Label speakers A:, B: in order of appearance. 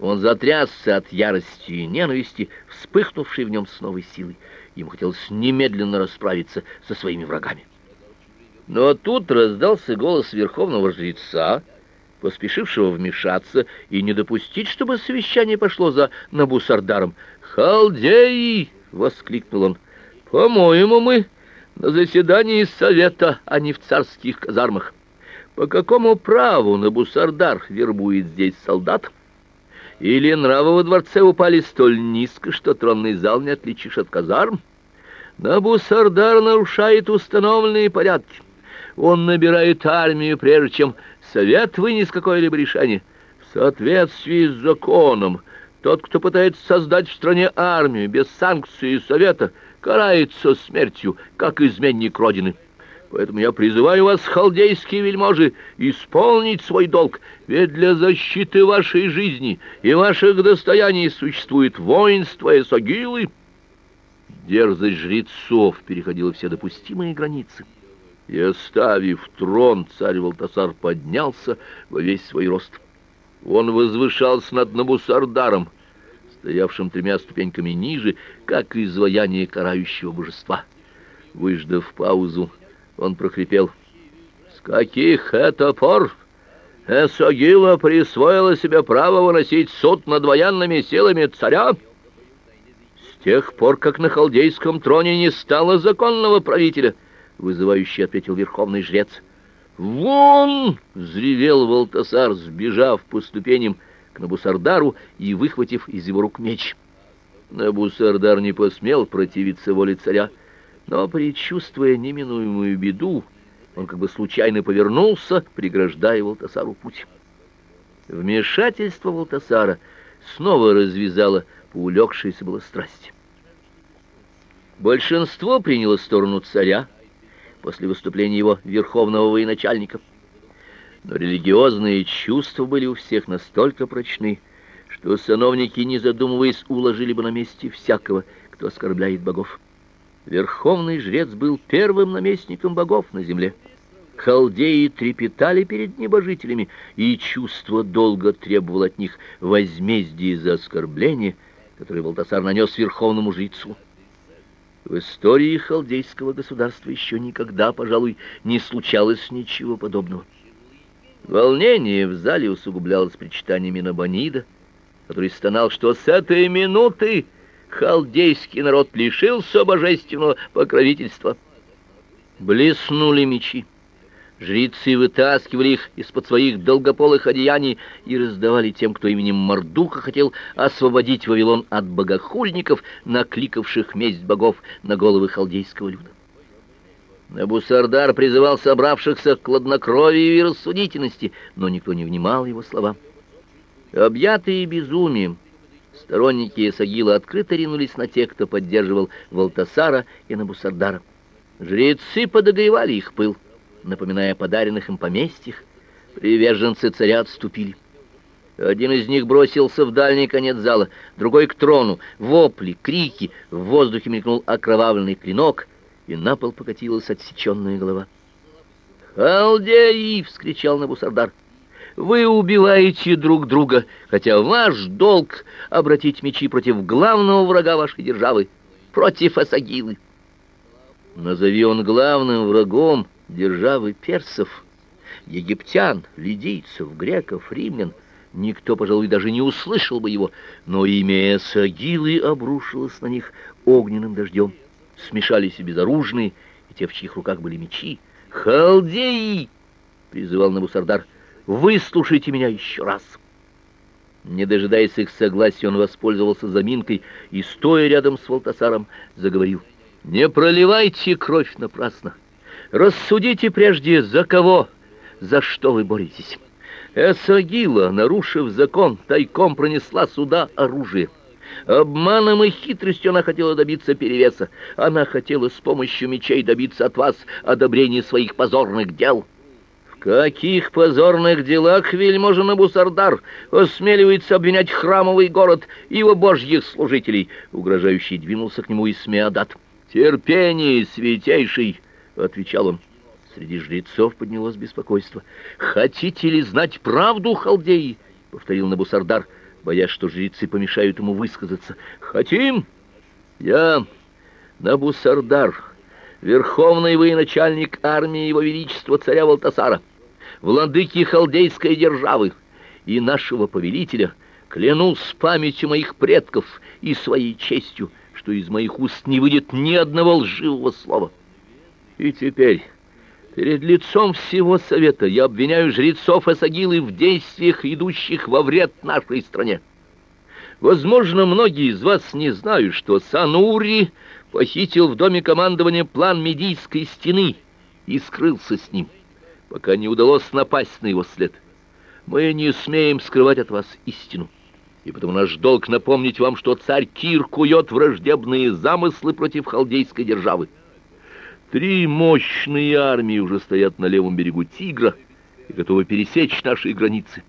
A: Он затрясся от ярости и ненависти, вспыхнувшей в нем с новой силой. Ему хотелось немедленно расправиться со своими врагами. Но тут раздался голос верховного жреца, поспешившего вмешаться и не допустить, чтобы совещание пошло за Набусардаром. «Халдеи!» — воскликнул он. «По-моему, мы на заседании совета, а не в царских казармах. По какому праву Набусардар вербует здесь солдат?» Или нравы во дворце упали столь низко, что тронный зал не отличишь от казарм? Набусардар нарушает установленные порядки. Он набирает армию, прежде чем совет вынес какое-либо решение. В соответствии с законом, тот, кто пытается создать в стране армию без санкции совета, карается смертью, как изменник Родины. Поэтому я призываю вас, халдейские вельможи, исполнить свой долг, ведь для защиты вашей жизни и ваших достояний существует воинство Эсогилы. Дерзость жрецов переходила все допустимые границы. И, оставив трон, царь Валтасар поднялся во весь свой рост. Он возвышался над Набусардаром, стоявшим тремя ступеньками ниже, как изваяние карающего божества. Выждав паузу, он прохрипел. «С каких это пор Эсогила присвоила себе право выносить суд над военными силами царя?» «С тех пор, как на халдейском троне не стало законного правителя», — вызывающе ответил верховный жрец. «Вон!» — взревел Валтасар, сбежав по ступеням к Набусардару и выхватив из его рук меч. Набусардар не посмел противиться воле царя, — но, предчувствуя неминуемую беду, он как бы случайно повернулся, преграждая Валтасару путь. Вмешательство Валтасара снова развязало поулегшиеся было страсти. Большинство приняло сторону царя после выступления его верховного военачальника. Но религиозные чувства были у всех настолько прочны, что сановники, не задумываясь, уложили бы на месте всякого, кто оскорбляет богов. Верховный жрец был первым наместником богов на земле. Халдеи трепетали перед небожителями, и чувство долго требовало от них возмездия за оскорбление, которое Валтасар нанес верховному жрецу. В истории халдейского государства еще никогда, пожалуй, не случалось ничего подобного. Волнение в зале усугублялось причитаниями Набонида, который стонал, что с этой минуты халдейский народ лишился божественного покровительства. Блеснули мечи. Жрецы вытаскивали их из-под своих долгополых одеяний и раздавали тем, кто именем Мардука хотел освободить Вавилон от богохульников, накликавших месть богов на головы халдейского люда. Набусардар призывал собравшихся к хладнокровию и рассудительности, но никто не внимал его словам. Объятые безумием, Сторонники Исагила открыто ринулись на тех, кто поддерживал Валтасара и Набусардара. Жрецы подогревали их пыл, напоминая о подаренных им поместьях. Приверженцы царя отступили. Один из них бросился в дальний конец зала, другой к трону. Вопли, крики, в воздухе мелькнул окровавленный клинок, и на пол покатилась отсеченная голова. «Халдеи!» — вскричал Набусардар. Вы убиваете друг друга, хотя ваш долг — обратить мечи против главного врага вашей державы, против Асагилы. Назови он главным врагом державы персов, египтян, лидийцев, греков, римлян. Никто, пожалуй, даже не услышал бы его, но имя Асагилы обрушилось на них огненным дождем. Смешались и безоружные, и те, в чьих руках были мечи. «Халдеи!» — призывал Набусардар — Выслушайте меня еще раз. Не дожидаясь их согласия, он воспользовался заминкой и, стоя рядом с Валтасаром, заговорил. «Не проливайте кровь напрасно. Рассудите прежде, за кого, за что вы боретесь». Эсагила, нарушив закон, тайком пронесла сюда оружие. Обманом и хитростью она хотела добиться перевеса. Она хотела с помощью мечей добиться от вас одобрения своих позорных дел» каких позорных делах вельможа Набусардар осмеливается обвинять храмовый город и его божьих служителей?» Угрожающий двинулся к нему Исмеадат. «Терпение, святейший!» — отвечал он. Среди жрецов поднялось беспокойство. «Хотите ли знать правду, халдеи?» — повторил Набусардар. боясь, что жрецы помешают ему высказаться. «Хотим? Я, Набусардар, верховный военачальник армии Его Величества царя Валтасара, владыки халдейской державы и нашего повелителя, клянусь памятью моих предков и своей честью, что из моих уст не выйдет ни одного лживого слова. И теперь, перед лицом всего совета, я обвиняю жрецов Эсагилы в действиях, идущих во вред нашей стране. Возможно, многие из вас не знают, что Санури похитил в доме командования план Медийской стены и скрылся с ним, пока не удалось напасть на его след. Мы не смеем скрывать от вас истину и потому наш долг напомнить вам, что царь Кир кует враждебные замыслы против халдейской державы. Три мощные армии уже стоят на левом берегу Тигра и готовы пересечь наши границы.